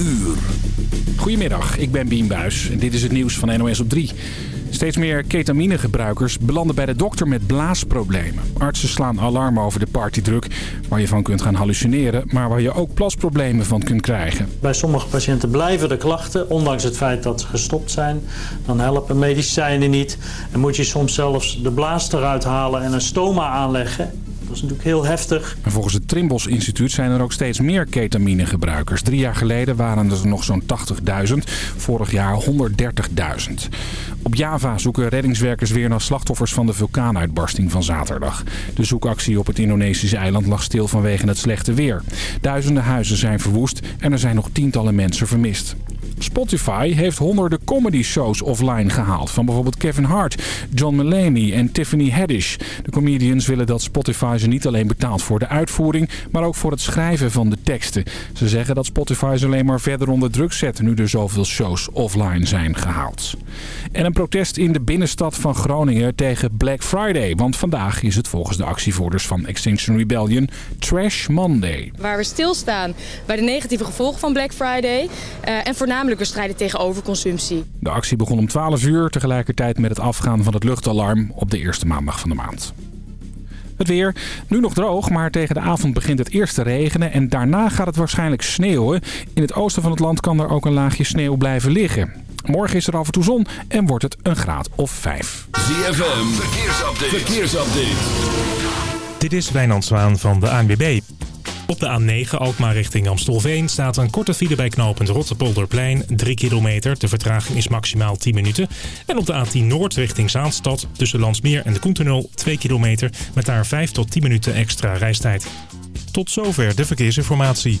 uur. Goedemiddag, ik ben Bien Buis en dit is het nieuws van NOS op 3. Steeds meer ketaminegebruikers belanden bij de dokter met blaasproblemen. Artsen slaan alarm over de partydruk, waar je van kunt gaan hallucineren... maar waar je ook plasproblemen van kunt krijgen. Bij sommige patiënten blijven de klachten, ondanks het feit dat ze gestopt zijn. Dan helpen medicijnen niet en moet je soms zelfs de blaas eruit halen en een stoma aanleggen. Is natuurlijk heel heftig. En volgens het Trimbos Instituut zijn er ook steeds meer ketaminegebruikers. Drie jaar geleden waren er nog zo'n 80.000, vorig jaar 130.000. Op Java zoeken reddingswerkers weer naar slachtoffers van de vulkaanuitbarsting van zaterdag. De zoekactie op het Indonesische eiland lag stil vanwege het slechte weer. Duizenden huizen zijn verwoest en er zijn nog tientallen mensen vermist. Spotify heeft honderden comedy shows offline gehaald. Van bijvoorbeeld Kevin Hart, John Mulaney en Tiffany Haddish. De comedians willen dat Spotify ze niet alleen betaalt voor de uitvoering... maar ook voor het schrijven van de teksten. Ze zeggen dat Spotify ze alleen maar verder onder druk zet... nu er zoveel shows offline zijn gehaald. En een protest in de binnenstad van Groningen tegen Black Friday. Want vandaag is het volgens de actievoerders van Extinction Rebellion Trash Monday. Waar we stilstaan bij de negatieve gevolgen van Black Friday... Uh, en voornamelijk we strijden tegen overconsumptie. De actie begon om 12 uur, tegelijkertijd met het afgaan van het luchtalarm op de eerste maandag van de maand. Het weer, nu nog droog, maar tegen de avond begint het eerst te regenen en daarna gaat het waarschijnlijk sneeuwen. In het oosten van het land kan er ook een laagje sneeuw blijven liggen. Morgen is er af en toe zon en wordt het een graad of 5. ZFM, verkeersupdate. verkeersupdate. Dit is Wijnand Zwaan van de ANWB. Op de A9 Alkmaar richting Amstelveen staat een korte file bij knooppunt Rotterpolderplein. 3 kilometer, de vertraging is maximaal 10 minuten. En op de A10 Noord richting Zaanstad tussen Landsmeer en de Koentunnel 2 kilometer... met daar 5 tot 10 minuten extra reistijd. Tot zover de verkeersinformatie.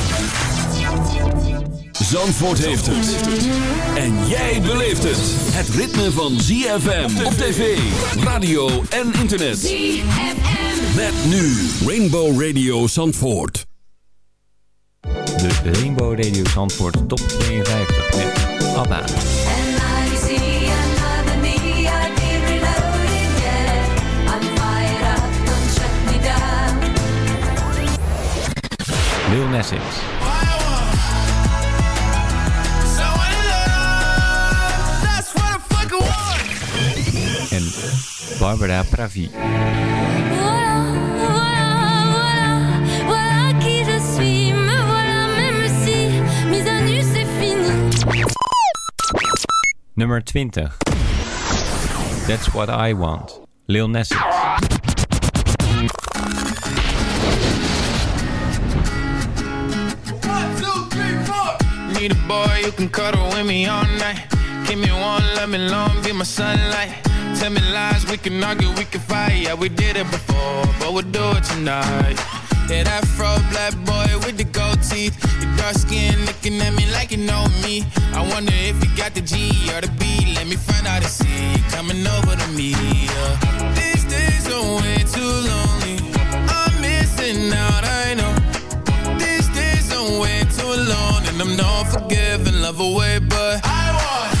Zandvoort heeft het. En jij beleeft het. Het ritme van ZFM op tv, radio en internet. ZFM. Met nu Rainbow Radio Zandvoort. De Rainbow Radio Zandvoort top 52 met ABBA. Lil Nas c'est fini. Nummer 20. That's What I Want. Lil Nas X. Need a boy you can cuddle with me all night. Give me one, let me long, be my sunlight. Tell me lies, we can argue, we can fight. Yeah, we did it before, but we'll do it tonight. Yeah, that fro black boy with the gold teeth. Your dark skin looking at me like you know me. I wonder if you got the G or the B. Let me find out and see you coming over to me. Yeah. These days are way too lonely. I'm missing out, I know. These days are way too long, and I'm not forgiving, love away, but I want.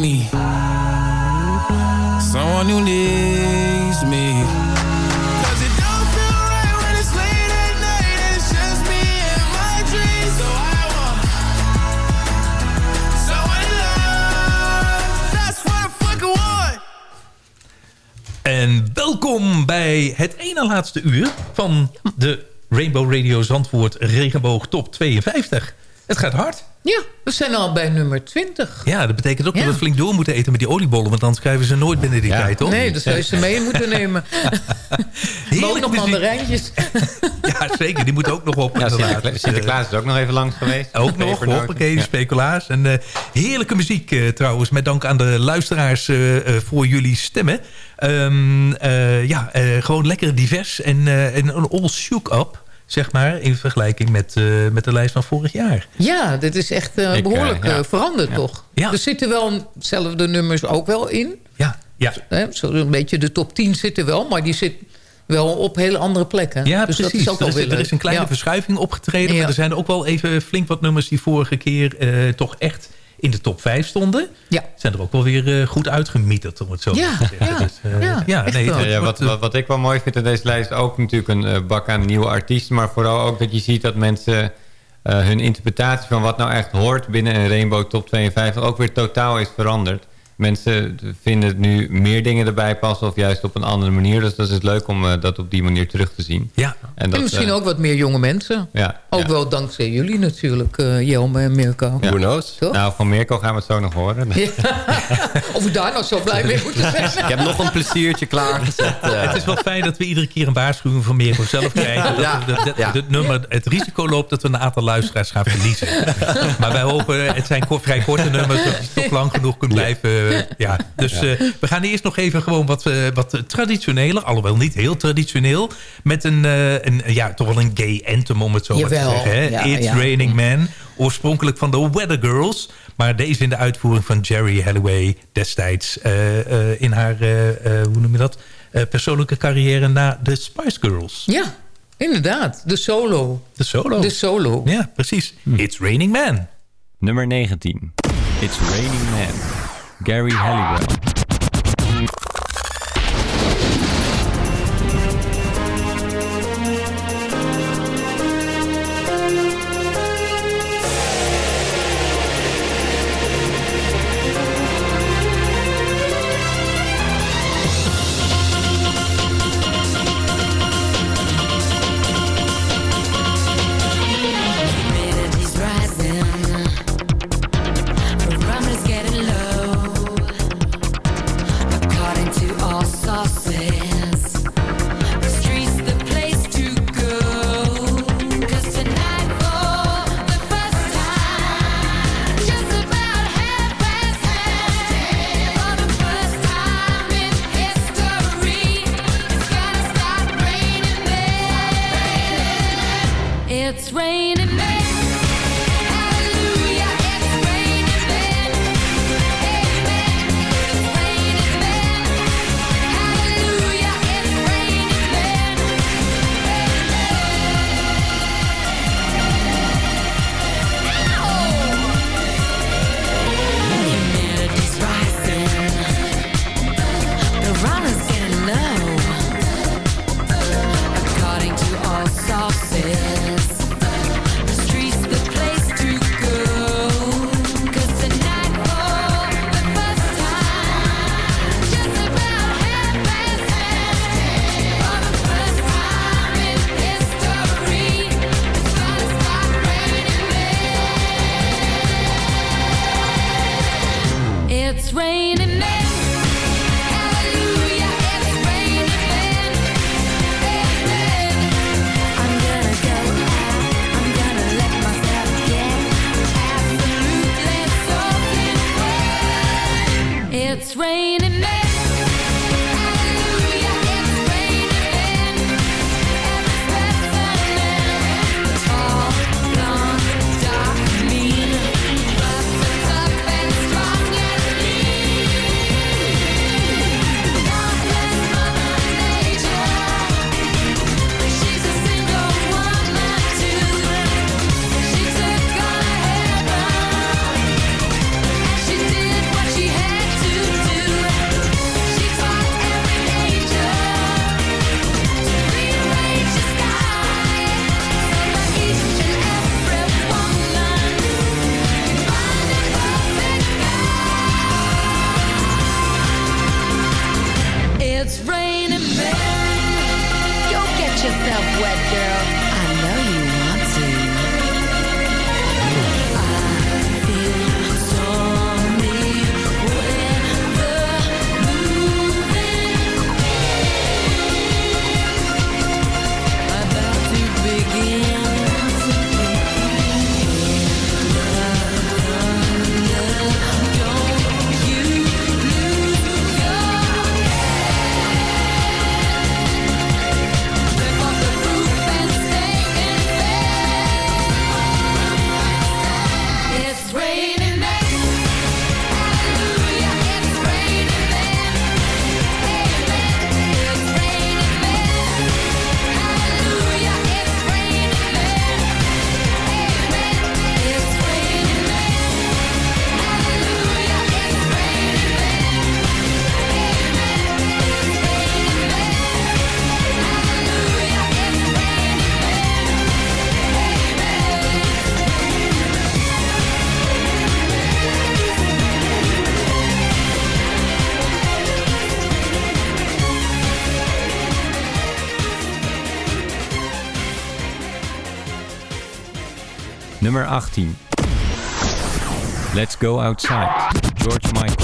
need someone who needs me. En welkom bij het ene laatste uur van de Rainbow Radio Zandvoort Regenboog Top 52. Het gaat hard. Ja, we zijn al bij nummer 20. Ja, dat betekent ook Ja. dat we flink door moeten eten met die oliebollen... want anders krijgen we ze nooit binnen die tijd, toch? Nee, dus zou je ze mee moeten nemen. maar ook Heerlijk nog muziek. mandarijntjes. Ja, zeker. Die moeten ook nog op. Ja, inderdaad. Sinterkla- Sinterklaas is ook nog even langs geweest. Ook nog, hoppakee, Ja. speculaas. En eh, heerlijke muziek eh, trouwens. Met dank aan de luisteraars eh, eh, voor jullie stemmen. Ehm, eh, ja, eh, gewoon lekker divers en, eh, en een all shook up. Zeg maar, in vergelijking met, eh, met de lijst van vorig jaar. Ja, dit is echt eh, Ik, behoorlijk eh, ja. eh, veranderd, toch? Er zitten wel dezelfde nummers ook wel in. Ja, ja. Hè, zo een beetje de top 10 zitten wel, maar die zit wel op hele andere plekken. Ja, dus precies. dat is ook er, is, er is een kleine verschuiving opgetreden. Maar er zijn ook wel even flink wat nummers die vorige keer toch echt in de top 5 stonden. Ja. Zijn er ook wel weer eh, goed uitgemieterd, om het zo Ja, te zeggen. ja, Dus, eh, ja, ja, echt nee, het- wat, het- wat, wat ik wel mooi vind aan deze lijst... ook natuurlijk een eh, bak aan nieuwe artiesten... maar vooral ook dat je ziet dat mensen... eh, hun interpretatie van wat nou echt hoort binnen een Rainbow Top 52... ook weer totaal is veranderd. Mensen vinden het nu meer dingen erbij passen... of juist op een andere manier. Dus dat is leuk om eh, dat op die manier terug te zien. Ja. En, dat, en misschien eh, ook wat meer jonge mensen. Ja, Ook wel dankzij jullie natuurlijk, eh Jelme en Mirko. Ja. Toch? Nou, van Mirko gaan we het zo nog horen. Of we daar nog zo blij mee moeten zijn. Ik heb nog een pleziertje klaargezet. Het is wel fijn dat we iedere keer een waarschuwing van Mirko zelf krijgen. Dat Ja. we de- de- Ja. het nummer, het risico loopt dat we een aantal luisteraars gaan verliezen. maar wij hopen, het zijn vrij korte nummers, dat je toch lang genoeg kunt blijven. Eh, Ja. Dus Ja. eh, we gaan eerst nog even gewoon wat, eh, wat traditioneler, alhoewel niet heel traditioneel, met een, eh, een, ja, toch wel een gay anthem om het zo maar te zeggen. Hè? Ja, It's ja. Raining Man, oorspronkelijk van de Weather Girls. Maar deze in de uitvoering van Jerry Halliway destijds eh, eh, in haar, eh, eh, hoe noem je dat, Eh, persoonlijke carrière na de Spice Girls. Ja, inderdaad. De solo. De solo. De solo. Ja, precies. It's Raining Man. Nummer 19. It's Raining Man. Gary Halliwell. 18. Let's Go Outside. George Michael.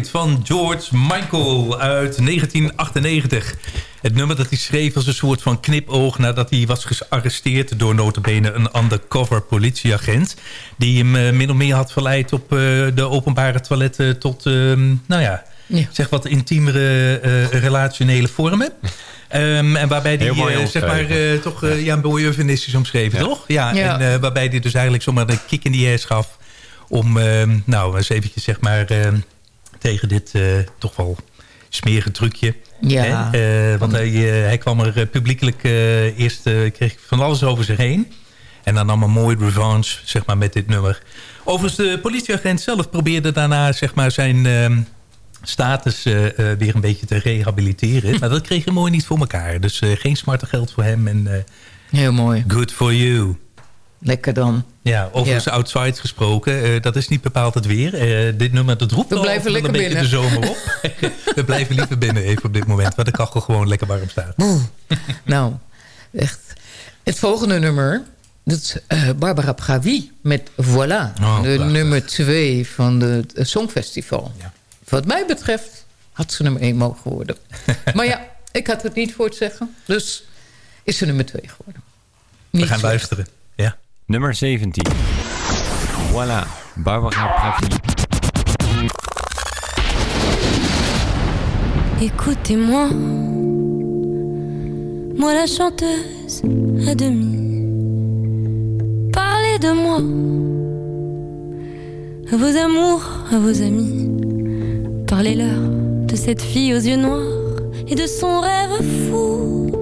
Van George Michael uit 1998. Het nummer dat hij schreef was een soort van knipoog... nadat hij was gearresteerd door notabene een undercover politieagent... die hem eh, min of meer had verleid op eh, de openbare toiletten... tot, ehm, nou ja, zeg wat intiemere eh, relationele vormen. Ehm, en waarbij die zeg maar, eh, toch eh, ja. een mooi eufemistisch omschreven, Ja. toch? Ja, Ja. En eh, waarbij hij dus eigenlijk zomaar een kick in die ass gaf... om, ehm, nou, eens eventjes zeg maar... tegen dit eh, toch wel smerige trucje. Ja. Hè? Eh, want hij, eh, hij kwam er publiekelijk eerst... kreeg van alles over zich heen. En dan nam een mooi revanche zeg maar, met dit nummer. Overigens, de politieagent zelf probeerde daarna zeg maar, zijn ehm, status weer een beetje te rehabiliteren. maar dat kreeg hij mooi niet voor elkaar. Dus geen smarte geld voor hem. En, Heel mooi. Good for you. Lekker dan. Ja, overigens Ja. outside gesproken. eh, dat is niet bepaald het weer. Eh, dit nummer, dat roept We blijven lekker een beetje de binnen. zomer op. We blijven liever binnen even op dit moment. Waar de kachel gewoon lekker warm staat. Nou, echt. Het volgende nummer, dat is eh, Barbara Pravi met Voilà. Oh, de nummer twee van de, het Songfestival. Wat mij betreft had ze nummer één mogen worden. maar ja, ik had het niet voor het zeggen. Dus is ze nummer twee geworden. We gaan slecht. luisteren. Nummer 17. Voilà, Barbara Pravi. Écoutez-moi, moi la chanteuse à demi. Parlez de moi, à vos amours, à vos amis. Parlez-leur de cette fille aux yeux noirs et de son rêve fou.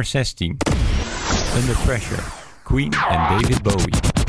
Nummer 16. Under Pressure. Queen en David Bowie.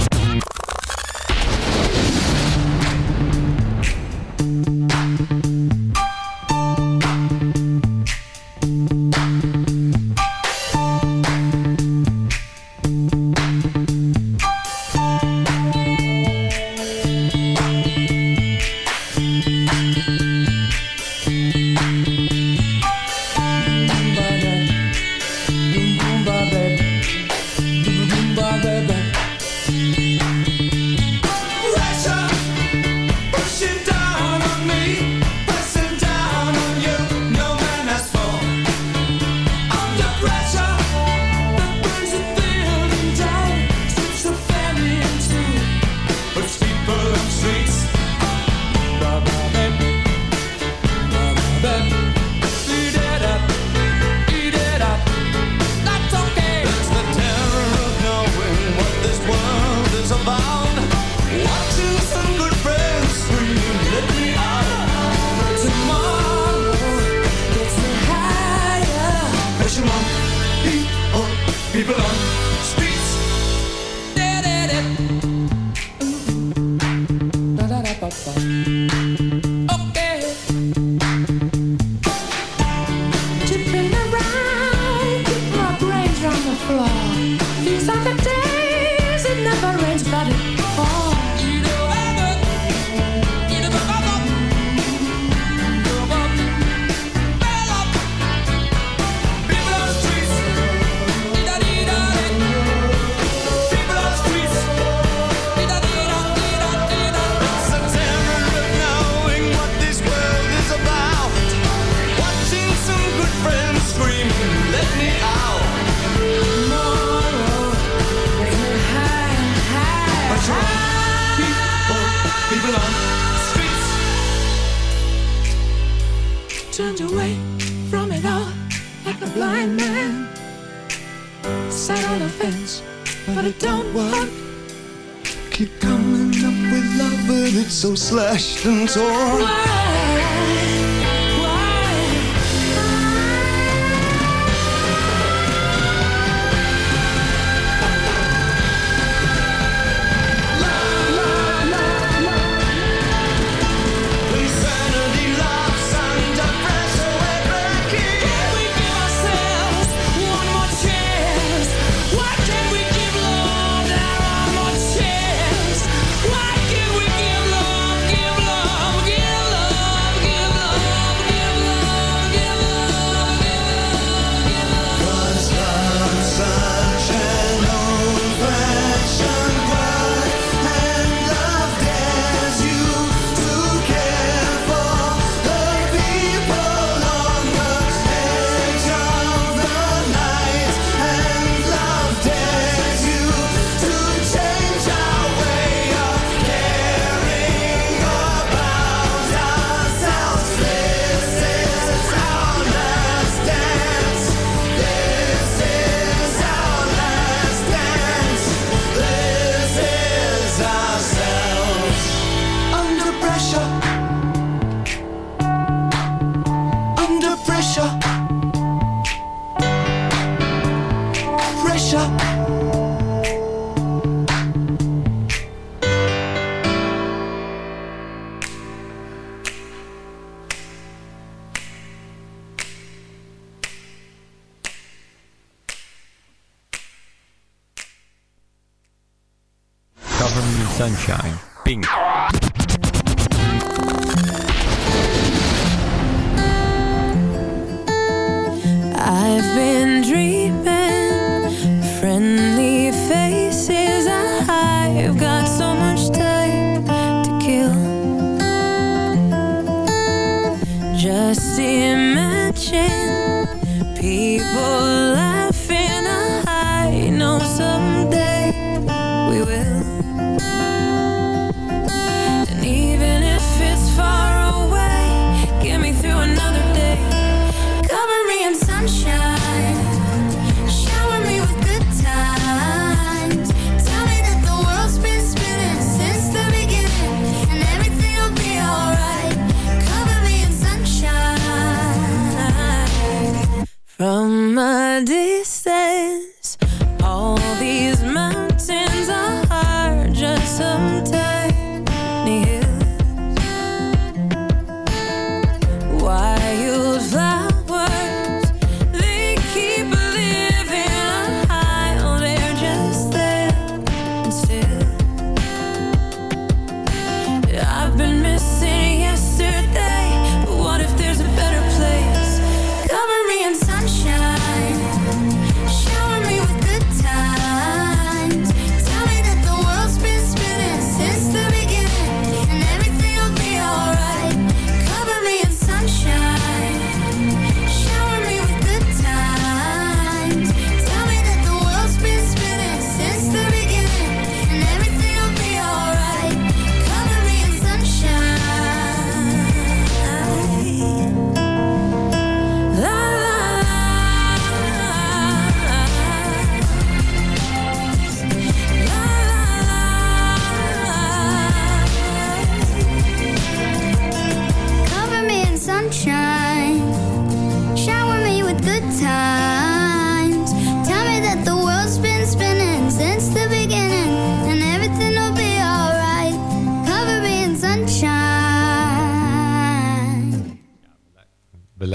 Distance,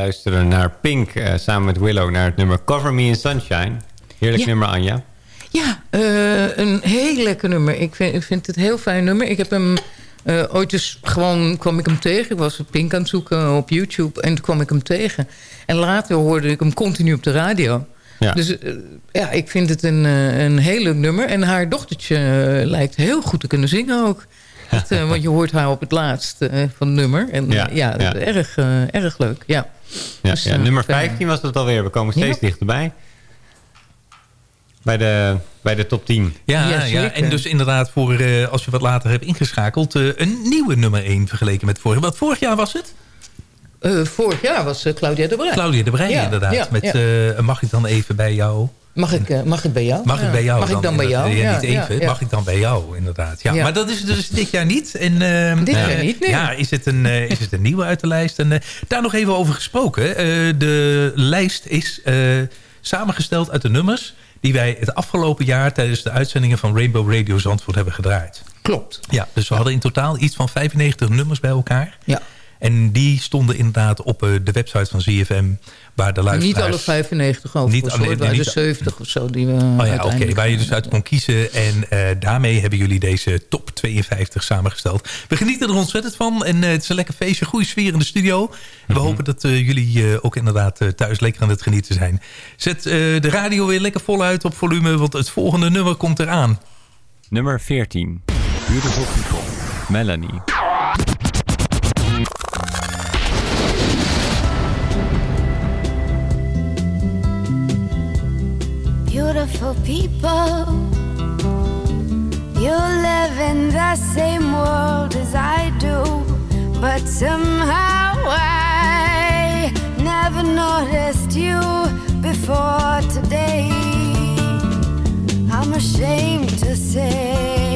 luisteren naar Pink eh, samen met Willow naar het nummer Cover Me in Sunshine. Heerlijk Ja. nummer, Anja. Ja, eh, een heel lekker nummer. Ik vind, ik vind het een heel fijn nummer. Ik heb hem eh, ooit eens gewoon kwam ik hem tegen. Ik was Pink aan het zoeken op YouTube en toen kwam ik hem tegen. En later hoorde ik hem continu op de radio. Ja. Dus ja, ik vind het een, een heel leuk nummer. En haar dochtertje lijkt heel goed te kunnen zingen ook. Dat, want je hoort haar op het laatst van het nummer. En Ja, ja, ja, ja. Erg, erg leuk. Ja. Ja, Dus, ja, eh, nummer fijn. 15 was het alweer. We komen steeds Ja. dichterbij. Bij de, bij de top 10. Ja, Ja, en dus inderdaad, voor, eh, als je wat later hebt ingeschakeld... eh, een nieuwe nummer 1 vergeleken met vorig. Wat vorig jaar was het? Eh, vorig jaar was eh, Claudia de Brij. Claudia de Brij, Ja, inderdaad. ja, met, ja. eh, mag ik dan even bij jou? Mag ik, mag ik bij jou? Mag ik bij jou Mag ik dan bij jou? Ja, niet even. Mag ik dan bij jou, inderdaad. Ja. Maar dat is dus dit jaar niet. En, ehm, Dit jaar niet, nee. Ja, is het, een, is het een nieuwe uit de lijst? En daar nog even over gesproken. De lijst is samengesteld uit de nummers... die wij het afgelopen jaar tijdens de uitzendingen van Rainbow Radio Zandvoort hebben gedraaid. Klopt. Ja, dus we hadden in totaal iets van 95 nummers bij elkaar. Ja. En die stonden inderdaad op eh, de website van ZFM... waar de luisteraars... Niet alle 95 over, Niet de niet- 70 of zo. Die we Oh ja, oké. waar je dus uit kon kiezen. En eh, daarmee hebben jullie deze top 52 samengesteld. We genieten er ontzettend van. En eh, het is een lekker feestje. Goede sfeer in de studio. En we hopen dat eh, jullie eh, ook inderdaad eh, thuis lekker aan het genieten zijn. Zet eh, de radio weer lekker voluit op volume. Want het volgende nummer komt eraan. Nummer 14. Beautiful People. Melanie. Beautiful people, you live in the same world as I do, but somehow I never noticed you before today. I'm ashamed to say,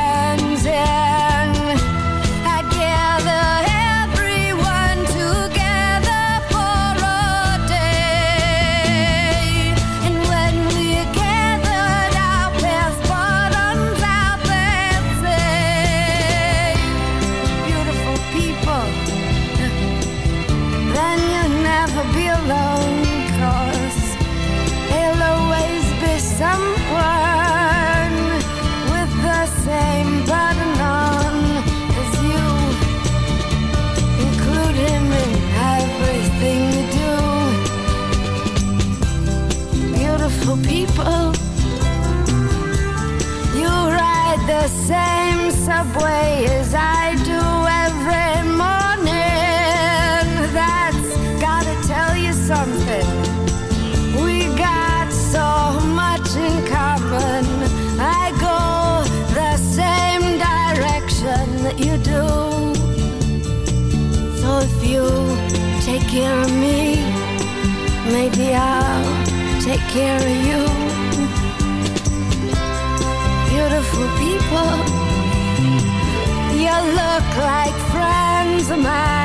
take care of you. Beautiful people, you look like friends of mine,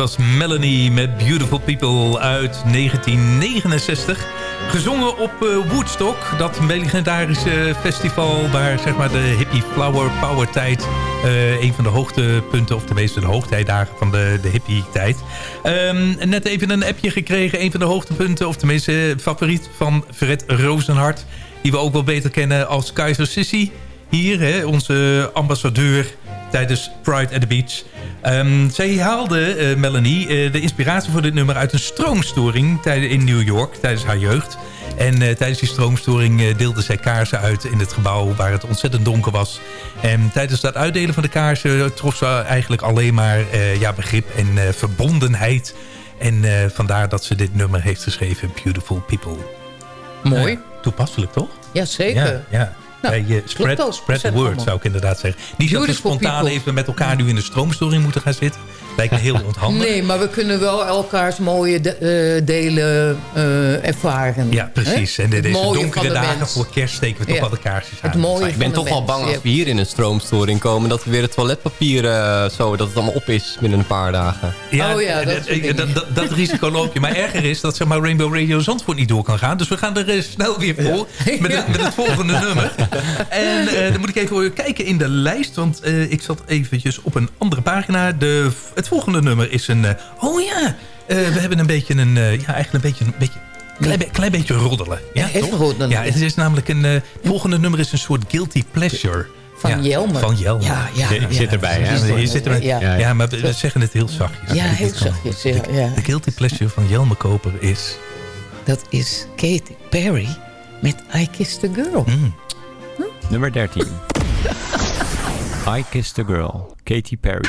was Melanie met Beautiful People uit 1969. Gezongen op eh, Woodstock, dat legendarische festival... waar zeg maar, de hippie flower power tijd Eh, een van de hoogtepunten, of tenminste de hoogtijdagen van de, de hippie-tijd. Ehm, net even een appje gekregen. Een van de hoogtepunten, of tenminste eh, favoriet van Fred Rozenhart. Die we ook wel beter kennen als Kaiser Sissy. Hier, hè, onze ambassadeur tijdens Pride at the Beach. Ehm, zij haalde, eh, Melanie, eh, de inspiratie voor dit nummer uit een stroomstoring in New York tijdens haar jeugd. En eh, tijdens die stroomstoring deelde zij kaarsen uit in het gebouw waar het ontzettend donker was. En tijdens dat uitdelen van de kaarsen trof ze eigenlijk alleen maar ja, begrip en verbondenheid. En vandaar dat ze dit nummer heeft geschreven, Beautiful People. Mooi. Toepasselijk toch? Jazeker. Ja, ja. Nou, Bij, eh, spread klopt ook. spread the word, allemaal. zou ik inderdaad zeggen. Niet dat we Beautiful spontaan people. even met elkaar nu in de stroomstoring moeten gaan zitten. Lijkt me heel onhandig. Nee, maar we kunnen wel elkaars mooie de- eh, delen eh, ervaren. Ja, precies. Hè? En in Het deze donkere de dagen mens. voor kerst steken we toch Ja. wel de kaarsjes aan. Het mooie ik ben toch wel bang als we hier in een stroomstoring komen... dat we weer het toiletpapier eh, zo, dat het allemaal op is binnen een paar dagen. Ja, Oh ja, dat dat, dat, dat, dat risico loop je. Maar erger is dat zeg maar, Rainbow Radio Zandvoort niet door kan gaan. Dus we gaan er snel weer voor met, het, met het volgende nummer. En eh, dan moet ik even kijken in de lijst. Want eh, ik zat eventjes op een andere pagina. De, het volgende nummer is een... eh, oh ja, eh, we hebben een beetje een... eh, ja, eigenlijk een beetje... Een beetje Klein, be- klein beetje roddelen. Ja, echt toch? roddelen. Ja, het is namelijk een... eh, het volgende nummer is een soort guilty pleasure. Van ja, Jelmer. Van Jelmer. Ja, ja, Je ja. zit erbij, hè? Ja, je zit erbij. Ja. Ja, ja. maar we, we zeggen het heel zachtjes. Ja, heel zachtjes. Ja, ja. De guilty pleasure van Jelme Koper is... Dat is Katy Perry met I Kissed a Girl. Mm. Nummer 13. I Kissed a Girl, Katy Perry.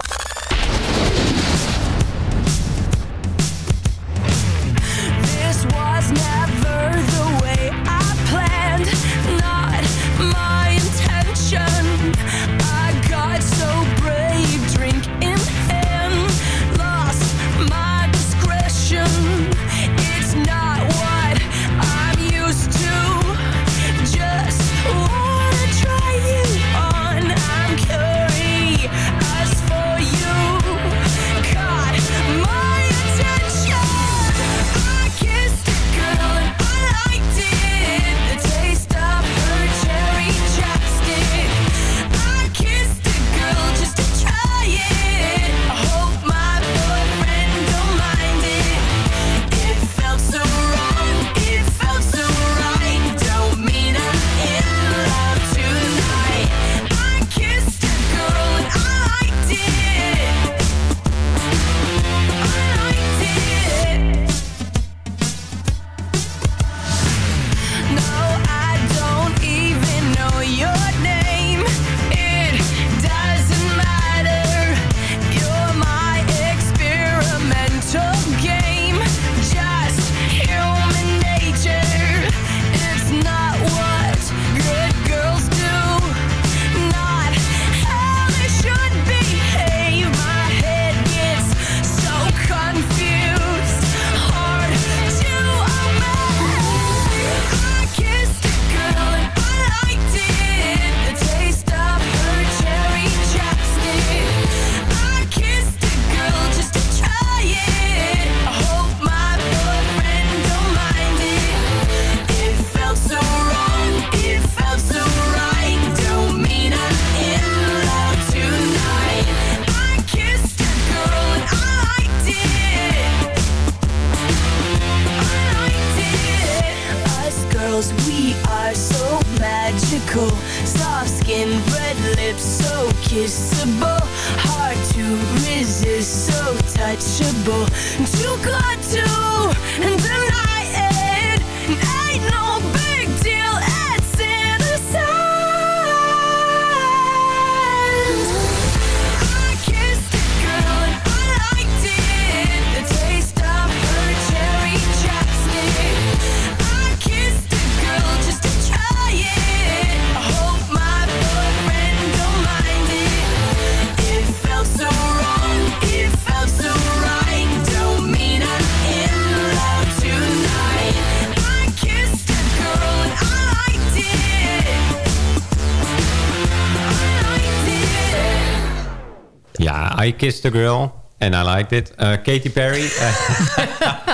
I Kissed a Girl. En I liked it. Eh, Katy Perry.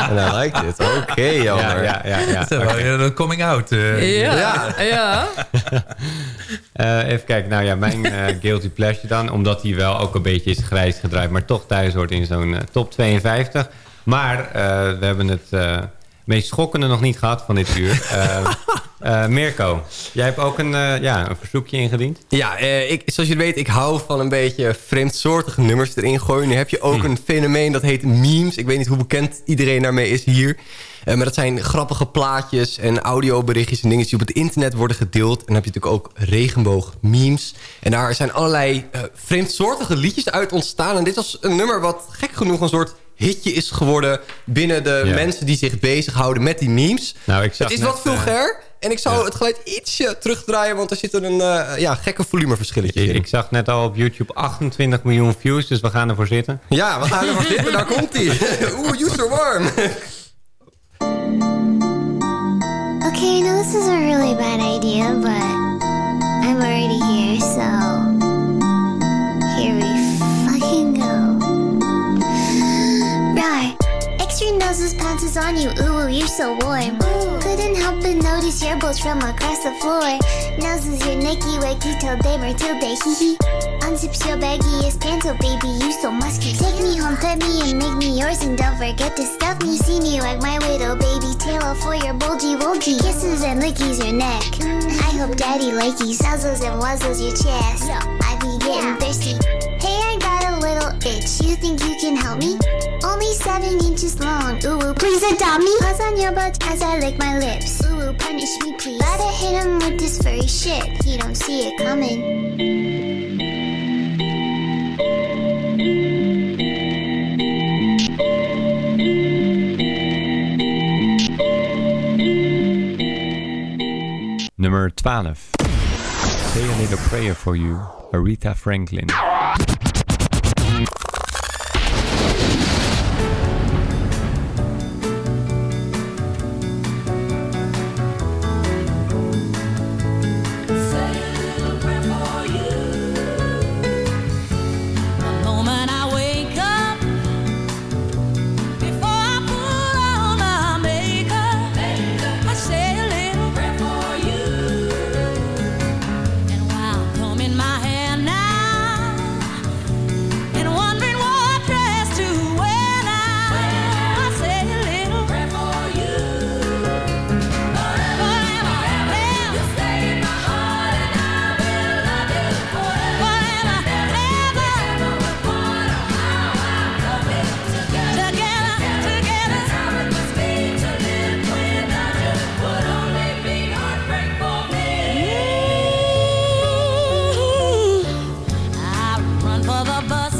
En I liked it. Oké, jammer. Ja, ja, ja. Dat een coming out. eh. Ja, ja. Eh, even kijken, nou ja, mijn eh, Guilty Pleasure dan. Omdat hij wel ook een beetje is grijs gedraaid, maar toch thuis hoort in zo'n eh, top 52. Maar eh, we hebben het eh, meest schokkende nog niet gehad van dit uur. Eh, eh, Mirko, jij hebt ook een, eh, ja, een verzoekje ingediend. Ja, ik, zoals je weet, ik hou van een beetje vreemdsoortige nummers erin gooien. Nu heb je ook een fenomeen dat heet memes. Ik weet niet hoe bekend iedereen daarmee is hier. Eh, maar dat zijn grappige plaatjes en audioberichtjes en dingen die op het internet worden gedeeld. En dan heb je natuurlijk ook regenboogmemes. En daar zijn allerlei eh, vreemdsoortige liedjes uit ontstaan. En dit was een nummer wat gek genoeg een soort hitje is geworden... binnen de Ja. mensen die zich bezighouden met die memes. Nou, ik zag het is net, wat vulgair. En ik zou het geluid ietsje terugdraaien, want er zit een eh, ja, gekke volumeverschilletje Ik, in. ik zag net al op YouTube 28 miljoen views, dus we gaan ervoor zitten. Ja, we gaan ervoor zitten. Daar komt hij. Oeh, user warm. Okay, I know this is a really bad idea, but I'm already here, so here we fucking go. Rar, extra noses pounces on you, ooh, ooh, you're so warm. Couldn't help but notice your bolts from across the floor. Noses your Nicky, wakey till day, Matilda, hee hee. Unzips your baggiest pants, oh baby, you so musky. Take me home, pet me, and make me yours, and don't forget to stuff me. See me like my widow, baby, tail for your bulgy wulgy. Kisses and lickies your neck. Mm-hmm. I hope daddy likey nuzzles and wuzzles your chest. I be getting thirsty. Hey, I got a little itch. You think you can help me? Only seven inches long. Ooh, please adopt me. Pause on your butt as I lick my lips. Ooh, punish me, please. Gotta hit him with this furry shit. He don't see it coming. Nummer 12. Say a little prayer for you, Aretha Franklin. for the bus.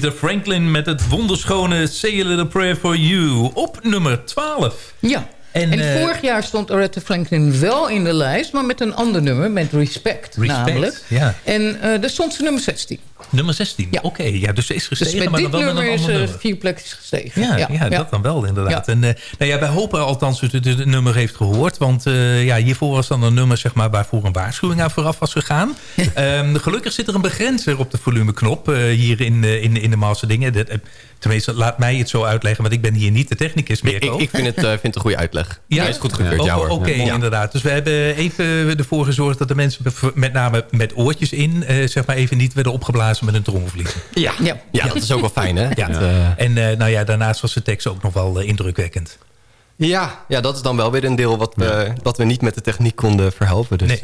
Rita Franklin met het wonderschone Say a Little Prayer for You op nummer 12. Ja. En, En, eh, vorig jaar stond Aretha Franklin wel in de lijst... maar met een ander nummer, met Respect, Respect, namelijk. ja. En eh daar stond ze nummer 16. Nummer 16, oké. ja, dus ze is Dus gestegen, met maar dan wel met nummer een is nummer. vier plekjes gestegen. Ja, ja, dat dan wel inderdaad. En, eh, nou ja, wij hopen althans dat u het nummer heeft gehoord. Want eh, ja, hiervoor was dan een nummer zeg maar, waarvoor een waarschuwing aan vooraf was gegaan. Ehm, gelukkig zit er een begrenzer op de volumeknop eh, hier in, eh, in, in de masterdingen. Eh, Tenminste, laat mij het zo uitleggen, want ik ben hier niet de technicus meer. Ik, ik vind, het, vind het een goede uitleg. Ja, is goed gekeurd, ja, hoor. Oké, Ja. inderdaad. Dus we hebben even ervoor gezorgd dat de mensen met name met oortjes in... eh, zeg maar even niet werden opgeblazen met een trommelvliezer. Ja. Ja. dat is ook wel fijn, hè? Ja. Dat, eh, En eh, nou ja, daarnaast was de tekst ook nog wel eh, indrukwekkend. ja, ja, dat is dan wel weer een deel wat we, dat we niet met de techniek konden verhelpen. Dus, Nee.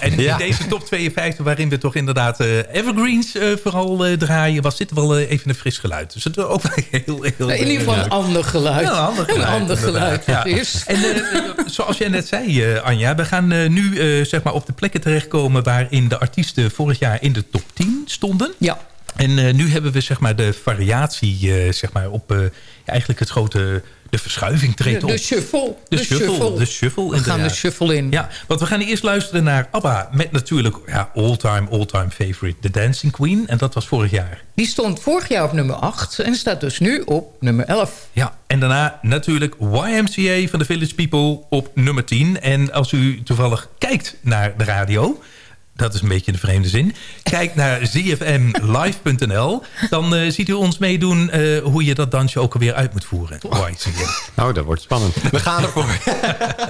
En ja. in deze top 52, waarin we toch inderdaad eh, evergreens vooral eh, draaien... was dit wel even een fris geluid. Dus het was ook wel heel... heel In ieder geval een ander geluid. Ja, een ander geluid. Een ander geluid. Ja. En eh, zoals jij net zei, eh, Anja... we gaan eh, nu eh, zeg maar op de plekken terechtkomen... waarin de artiesten vorig jaar in de top 10 stonden. Ja. En eh, nu hebben we zeg maar, de variatie eh, zeg maar, op eh, eigenlijk het grote... De verschuiving treedt De, op. de shuffle. De, shuffle, de shuffle. We gaan de shuffle in. Ja, want we gaan eerst luisteren naar ABBA... met natuurlijk ja, all-time, all-time favorite... The Dancing Queen. En dat was vorig jaar. Die stond vorig jaar op nummer 8 en staat dus nu op nummer 11. Ja, en daarna natuurlijk YMCA van de Village People op nummer 10. En als u toevallig kijkt naar de radio... Dat is een beetje de vreemde zin. Kijk naar zfmlive.nl. Dan eh, ziet u ons meedoen eh, hoe je dat dansje ook alweer uit moet voeren. YMCA. Nou, dat wordt spannend. We gaan ervoor.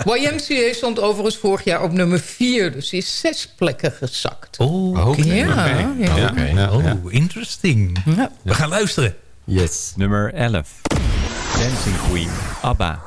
YMCA stond overigens vorig jaar op nummer 4. Dus die is zes plekken gezakt. Oh, oké. Ja. Oh, interesting. Ja. We gaan luisteren. Yes. Nummer 11. Dancing Queen. ABBA.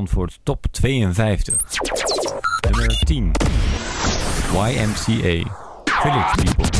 Zandvoort Top 52. Nummer 10. YMCA. Village People.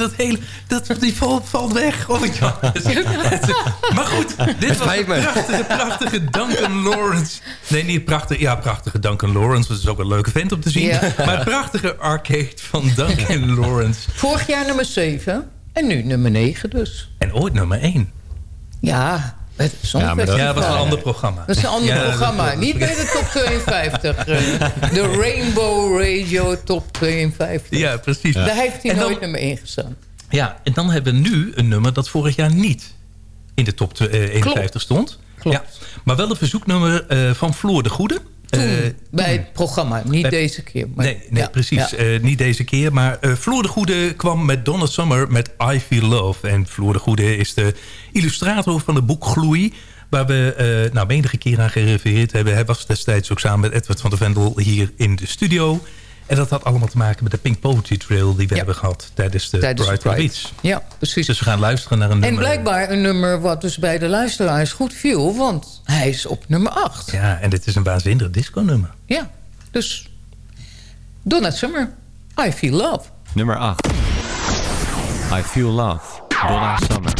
Dat hele, dat, die valt, valt weg. Oh, ja. maar goed, dit was een prachtige, prachtige Duncan Lawrence. Nee, niet prachtig. Ja, prachtige Duncan Lawrence. Dat is ook een leuke vent om te zien. Ja. Maar prachtige arcade van Duncan Lawrence. Vorig jaar nummer 7 en nu nummer 9 dus. En ooit nummer 1. Ja, het Ja, maar dat, ja, dat was een ander programma. Dat is een ander Ja, dat programma. klopt. Niet bij de top 52. eh, de Rainbow Radio top 52. Ja, precies. Daar heeft hij dan- nooit nummer 1 gestaan. Ja, en dan hebben we nu een nummer dat vorig jaar niet in de top eh, 51 stond. Ja, maar wel een verzoeknummer eh, van Floor de Goede. Toen, Eh, bij het programma. Niet Bij- deze keer. Maar, nee, nee ja, precies. ja. Eh, niet deze keer. Maar eh Floor de Goede kwam met Donna Summer met I Feel Love. En Floor de Goede is de illustrator van het boek Gloei. Waar we nou menige keer aan gerefereerd hebben. Hij was destijds ook samen met Edward van der Vendel hier in de studio. En dat had allemaal te maken met de Pink Poetry Trail die we hebben gehad tijdens de Tijdens de Pride, Pride. Beach. Ja, precies. Dus we gaan luisteren naar een En nummer. blijkbaar een nummer wat dus bij de luisteraars goed viel. Want hij is op nummer 8. Ja, en dit is een waanzinnig disco nummer. Ja, dus Donna Summer, I Feel Love. Nummer 8. I Feel Love. Donna Summer.